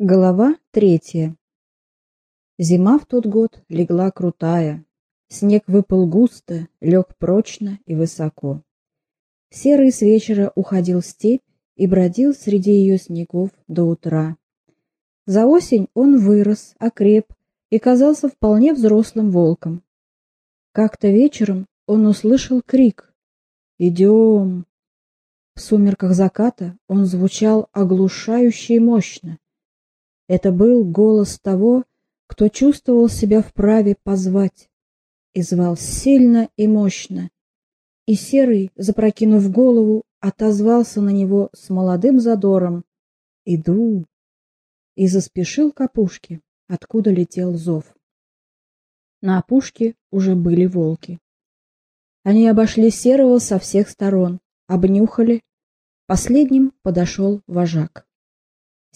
Глава третья. Зима в тот год легла крутая. Снег выпал густо, лег прочно и высоко. Серый с вечера уходил степь и бродил среди ее снегов до утра. За осень он вырос, окреп и казался вполне взрослым волком. Как-то вечером он услышал крик «Идем!». В сумерках заката он звучал оглушающе и мощно. Это был голос того, кто чувствовал себя вправе позвать, и звал сильно и мощно. И Серый, запрокинув голову, отозвался на него с молодым задором «Иду!» и заспешил к опушке, откуда летел зов. На опушке уже были волки. Они обошли Серого со всех сторон, обнюхали. Последним подошел вожак.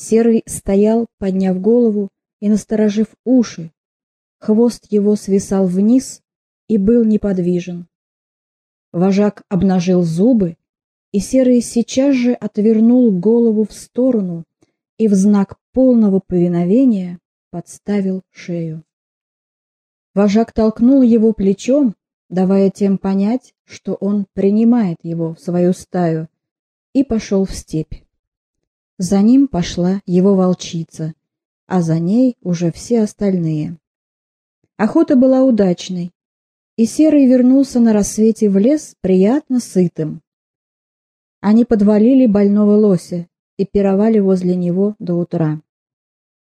Серый стоял, подняв голову и насторожив уши. Хвост его свисал вниз и был неподвижен. Вожак обнажил зубы, и Серый сейчас же отвернул голову в сторону и в знак полного повиновения подставил шею. Вожак толкнул его плечом, давая тем понять, что он принимает его в свою стаю, и пошел в степь. За ним пошла его волчица, а за ней уже все остальные. Охота была удачной, и Серый вернулся на рассвете в лес приятно сытым. Они подвалили больного лося и пировали возле него до утра.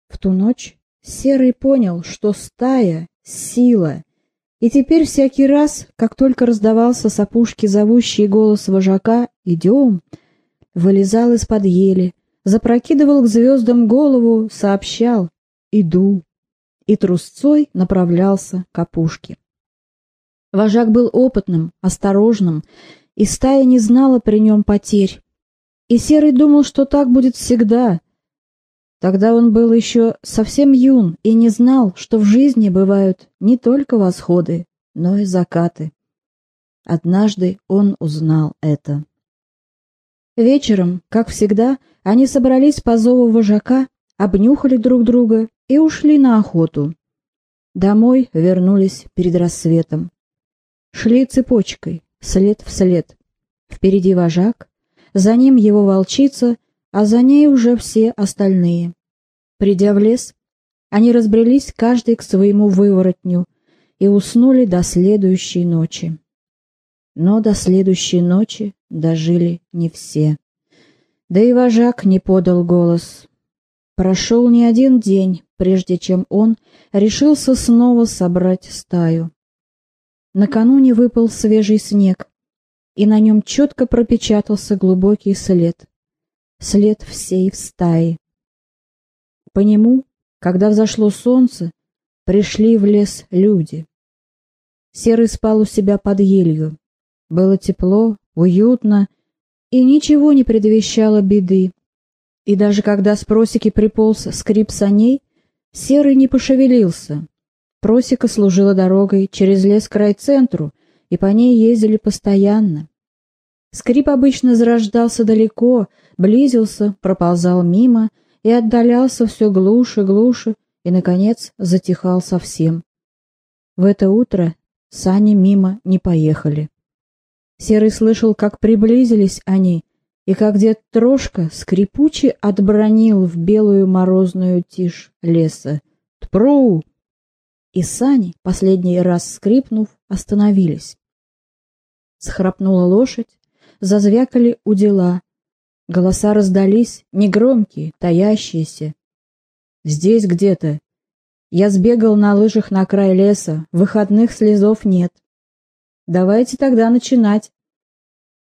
В ту ночь Серый понял, что стая — сила, и теперь всякий раз, как только раздавался с зовущий голос вожака «Идем!», вылезал из-под ели, запрокидывал к звездам голову, сообщал «Иду» и трусцой направлялся к опушке. Вожак был опытным, осторожным, и стая не знала при нем потерь. И Серый думал, что так будет всегда. Тогда он был еще совсем юн и не знал, что в жизни бывают не только восходы, но и закаты. Однажды он узнал это. Вечером, как всегда, они собрались по зову вожака, обнюхали друг друга и ушли на охоту. Домой вернулись перед рассветом. Шли цепочкой, след в след. Впереди вожак, за ним его волчица, а за ней уже все остальные. Придя в лес, они разбрелись каждый к своему выворотню и уснули до следующей ночи. Но до следующей ночи дожили не все. Да и вожак не подал голос. Прошел не один день, прежде чем он решился снова собрать стаю. Накануне выпал свежий снег, и на нем четко пропечатался глубокий след. След всей в стае. По нему, когда взошло солнце, пришли в лес люди. Серый спал у себя под елью. Было тепло, уютно, и ничего не предвещало беды. И даже когда с просеки приполз скрип саней, Серый не пошевелился. Просека служила дорогой через лес к райцентру, и по ней ездили постоянно. Скрип обычно зарождался далеко, близился, проползал мимо и отдалялся все глуше, глуше, и, наконец, затихал совсем. В это утро сани мимо не поехали. Серый слышал, как приблизились они, и как дед Трошка скрипуче отбронил в белую морозную тишь леса. «Тпру!» И сани, последний раз скрипнув, остановились. Схрапнула лошадь, зазвякали удила. Голоса раздались, негромкие, таящиеся. «Здесь где-то. Я сбегал на лыжах на край леса, выходных слезов нет. Давайте тогда начинать.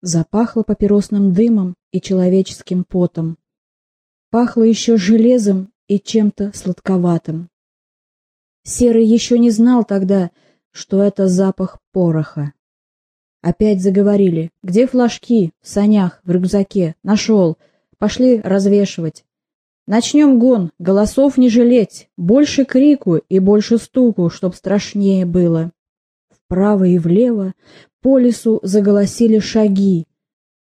Запахло папиросным дымом и человеческим потом. Пахло еще железом и чем-то сладковатым. Серый еще не знал тогда, что это запах пороха. Опять заговорили. «Где флажки? В санях, в рюкзаке. Нашел. Пошли развешивать. Начнем гон. Голосов не жалеть. Больше крику и больше стуку, чтоб страшнее было». Вправо и влево по лесу заголосили шаги.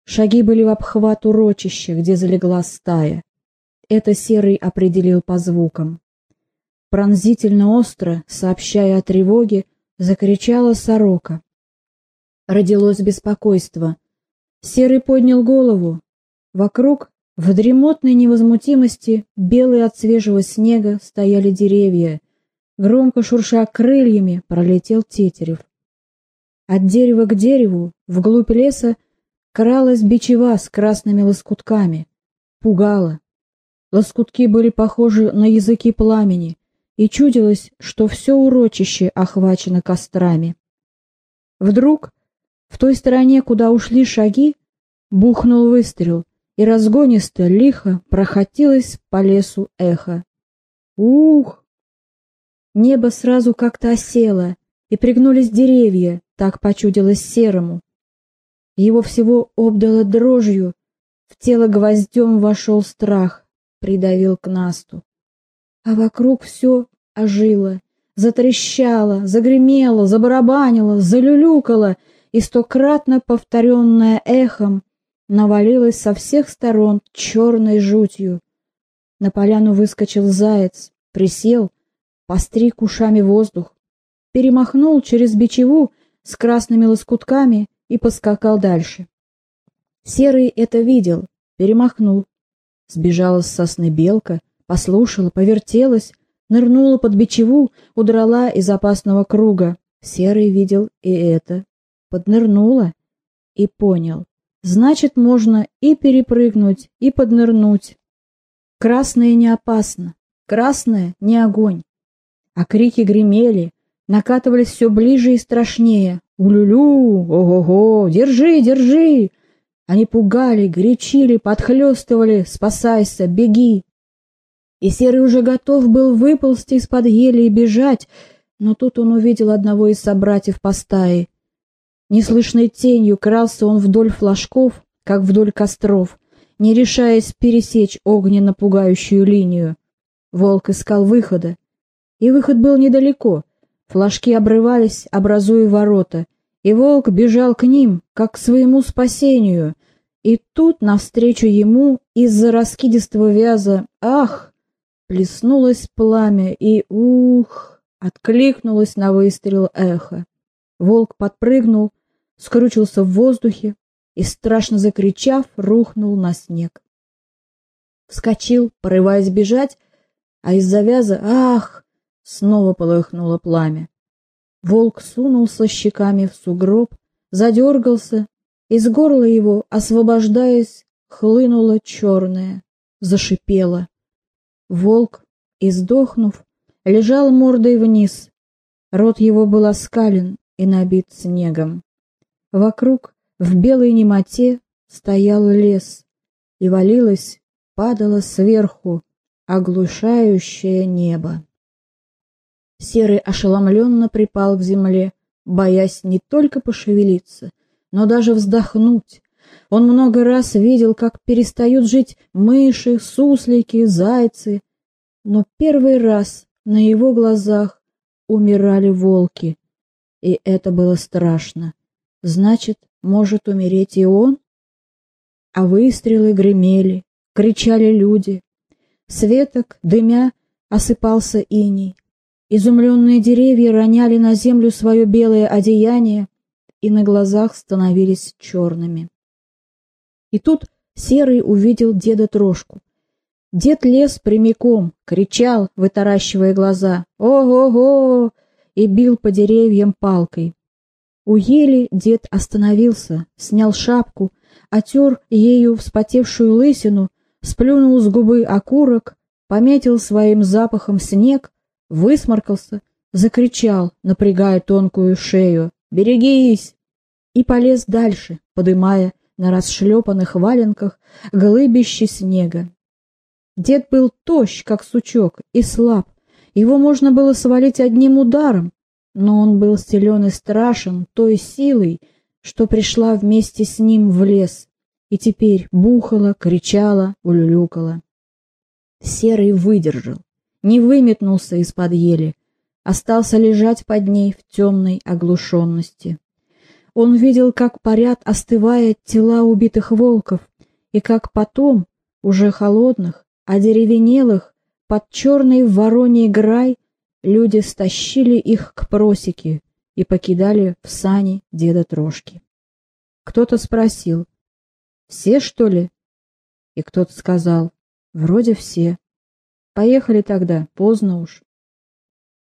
Шаги были в обхват урочища, где залегла стая. Это Серый определил по звукам. Пронзительно остро, сообщая о тревоге, закричала сорока. Родилось беспокойство. Серый поднял голову. Вокруг, в дремотной невозмутимости, белые от свежего снега, стояли деревья. Громко шурша крыльями, пролетел тетерев. От дерева к дереву, вглубь леса, кралась бичева с красными лоскутками. Пугала. Лоскутки были похожи на языки пламени, и чудилось, что все урочище охвачено кострами. Вдруг в той стороне, куда ушли шаги, бухнул выстрел, и разгонисто, лихо прохотилось по лесу эхо. Ух! Небо сразу как-то осело, и пригнулись деревья, так почудилось серому. Его всего обдало дрожью, в тело гвоздем вошел страх, придавил к насту. А вокруг все ожило, затрещало, загремело, забарабанило, залюлюкало — и стократно повторенное эхом навалилось со всех сторон черной жутью. На поляну выскочил заяц, присел, постриг ушами воздух, перемахнул через бичеву с красными лоскутками и поскакал дальше. Серый это видел, перемахнул. Сбежала с сосны белка, послушала, повертелась, нырнула под бичеву, удрала из опасного круга. Серый видел и это поднырнула и понял. Значит, можно и перепрыгнуть, и поднырнуть. Красное не опасно, красное не огонь. А крики гремели, накатывались все ближе и страшнее. «Улюлю! Ого-го! Держи, держи!» Они пугали, горячили, подхлестывали. «Спасайся! Беги!» И Серый уже готов был выползти из-под ели и бежать, но тут он увидел одного из собратьев по стае. Неслышной тенью крался он вдоль флажков, как вдоль костров, не решаясь пересечь огненно пугающую линию. Волк искал выхода, и выход был недалеко. Флажки обрывались, образуя ворота, и волк бежал к ним, как к своему спасению. И тут, навстречу ему, из-за раскидистого вяза «Ах!» плеснулось пламя, и «Ух!» откликнулось на выстрел эхо. Волк подпрыгнул, скручился в воздухе и, страшно закричав, рухнул на снег. Вскочил, порываясь бежать, а из-за вяза «Ах!» Снова полыхнуло пламя. Волк сунулся щеками в сугроб, задергался, из горла его, освобождаясь, хлынуло черное, зашипело. Волк, издохнув, лежал мордой вниз. Рот его был оскален и набит снегом. Вокруг в белой немоте стоял лес, и валилось, падало сверху оглушающее небо. Серый ошеломленно припал к земле, боясь не только пошевелиться, но даже вздохнуть. Он много раз видел, как перестают жить мыши, суслики, зайцы, но первый раз на его глазах умирали волки, и это было страшно. Значит, может умереть и он? А выстрелы гремели, кричали люди. Светок, дымя, осыпался иней. Изумленные деревья роняли на землю свое белое одеяние и на глазах становились черными. И тут Серый увидел деда Трошку. Дед лез прямиком, кричал, вытаращивая глаза «Ого-го!» и бил по деревьям палкой. У ели дед остановился, снял шапку, отер ею вспотевшую лысину, сплюнул с губы окурок, пометил своим запахом снег, высморкался, закричал, напрягая тонкую шею «Берегись!» и полез дальше, подымая на расшлепанных валенках глыбище снега. Дед был тощ, как сучок, и слаб. Его можно было свалить одним ударом, но он был силен и страшен той силой, что пришла вместе с ним в лес, и теперь бухала, кричала, улюлюкала. Серый выдержал, не выметнулся из-под ели, остался лежать под ней в темной оглушенности. Он видел, как парят, остывая тела убитых волков, и как потом, уже холодных, одеревенелых, под черный вороний грай, люди стащили их к просеке и покидали в сани деда Трошки. Кто-то спросил, «Все, что ли?» И кто-то сказал, «Вроде все. Поехали тогда, поздно уж».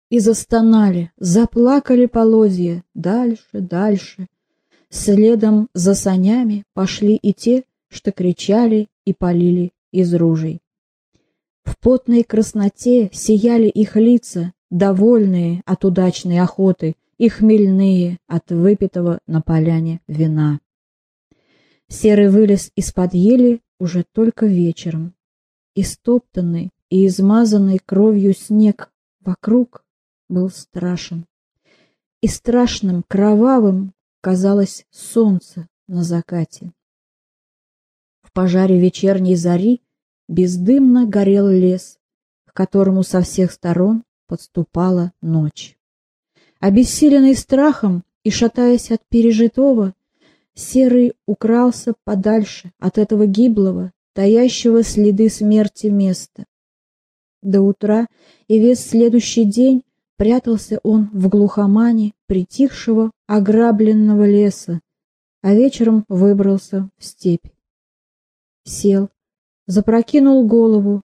И застонали, заплакали полозья, дальше, дальше. Следом за санями пошли и те, что кричали и полили из ружей. В потной красноте сияли их лица, довольные от удачной охоты и хмельные от выпитого на поляне вина. Серый вылез из-под ели уже только вечером. Истоптанный и измазанный кровью снег вокруг был страшен. И страшным, кровавым казалось солнце на закате. В пожаре вечерней зари бездымно горел лес, к которому со всех сторон подступала ночь. Обессиленный страхом и шатаясь от пережитого, Серый укрался подальше от этого гиблого, таящего следы смерти места. До утра и весь следующий день прятался он в глухомане притихшего, ограбленного леса, а вечером выбрался в степь. Сел, запрокинул голову,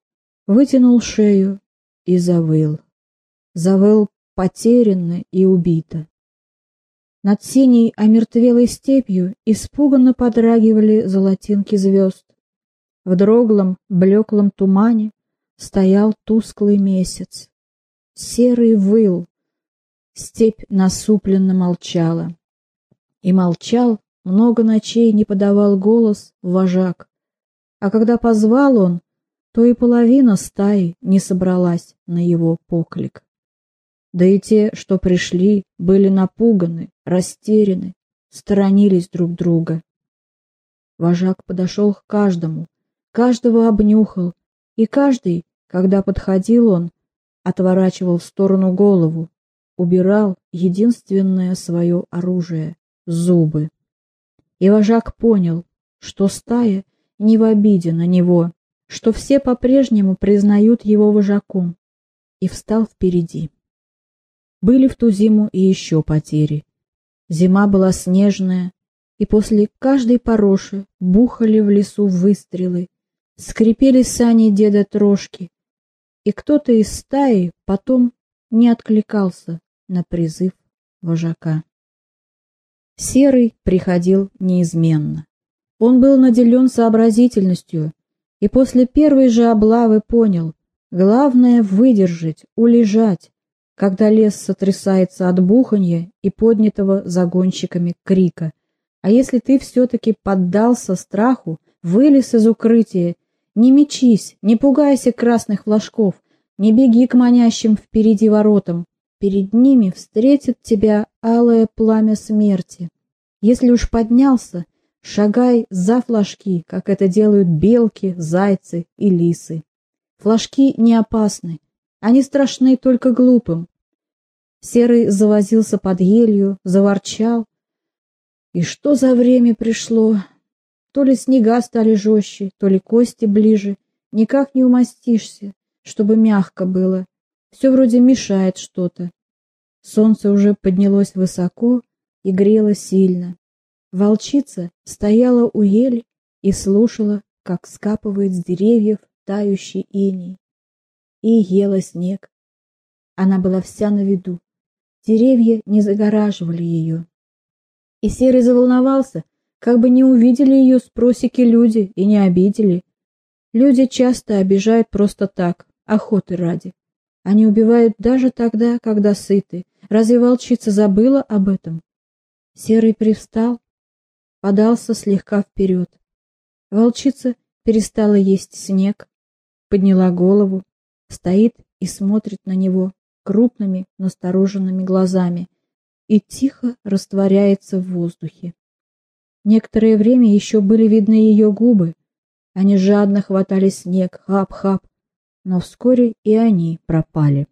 вытянул шею и завыл. Завыл потерянно и убито. Над синей омертвелой степью испуганно подрагивали золотинки звезд. В дроглом, блеклом тумане стоял тусклый месяц. Серый выл. Степь насупленно молчала. И молчал, много ночей не подавал голос вожак. А когда позвал он, то и половина стаи не собралась на его поклик. Да и те, что пришли, были напуганы, растеряны, сторонились друг друга. Вожак подошел к каждому, каждого обнюхал, и каждый, когда подходил он, отворачивал в сторону голову, убирал единственное свое оружие — зубы. И вожак понял, что стая не в обиде на него, что все по-прежнему признают его вожаком, и встал впереди. Были в ту зиму и еще потери. Зима была снежная, и после каждой пороши бухали в лесу выстрелы, скрипели сани деда Трошки, и кто-то из стаи потом не откликался на призыв вожака. Серый приходил неизменно. Он был наделен сообразительностью и после первой же облавы понял, главное выдержать, улежать, когда лес сотрясается от буханья и поднятого загонщиками крика. А если ты все-таки поддался страху, вылез из укрытия, не мечись, не пугайся красных флажков, не беги к манящим впереди воротам, перед ними встретит тебя алое пламя смерти. Если уж поднялся, шагай за флажки, как это делают белки, зайцы и лисы. Флажки не опасны, они страшны только глупым. Серый завозился под елью, заворчал. И что за время пришло? То ли снега стали жестче, то ли кости ближе. Никак не умастишься, чтобы мягко было. Все вроде мешает что-то. Солнце уже поднялось высоко и грело сильно. Волчица стояла у ели и слушала, как скапывает с деревьев тающий иней и ела снег. Она была вся на виду. Деревья не загораживали ее. И Серый заволновался, как бы не увидели ее с просеки люди и не обидели. Люди часто обижают просто так, охоты ради. Они убивают даже тогда, когда сыты. Разве волчица забыла об этом? Серый привстал, подался слегка вперед. Волчица перестала есть снег, подняла голову, стоит и смотрит на него крупными настороженными глазами и тихо растворяется в воздухе. Некоторое время еще были видны ее губы, они жадно хватали снег, хап-хап, но вскоре и они пропали.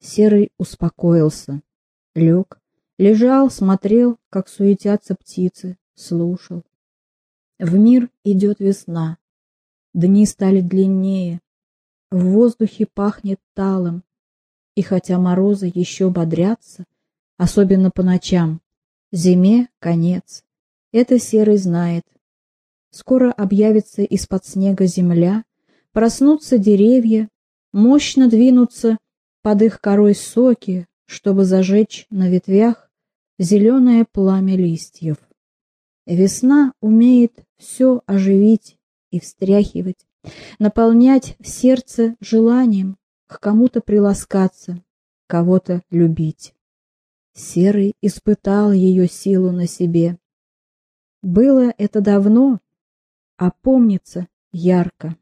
Серый успокоился, лег, лежал, смотрел, как суетятся птицы, слушал. В мир идет весна, Дни стали длиннее, в воздухе пахнет талом, и хотя морозы еще бодрятся, особенно по ночам, зиме конец. Это Серый знает. Скоро объявится из-под снега земля, проснутся деревья, мощно двинутся под их корой соки, чтобы зажечь на ветвях зеленое пламя листьев. Весна умеет все оживить и встряхивать, наполнять сердце желанием к кому-то приласкаться, кого-то любить. Серый испытал ее силу на себе. Было это давно, а помнится ярко.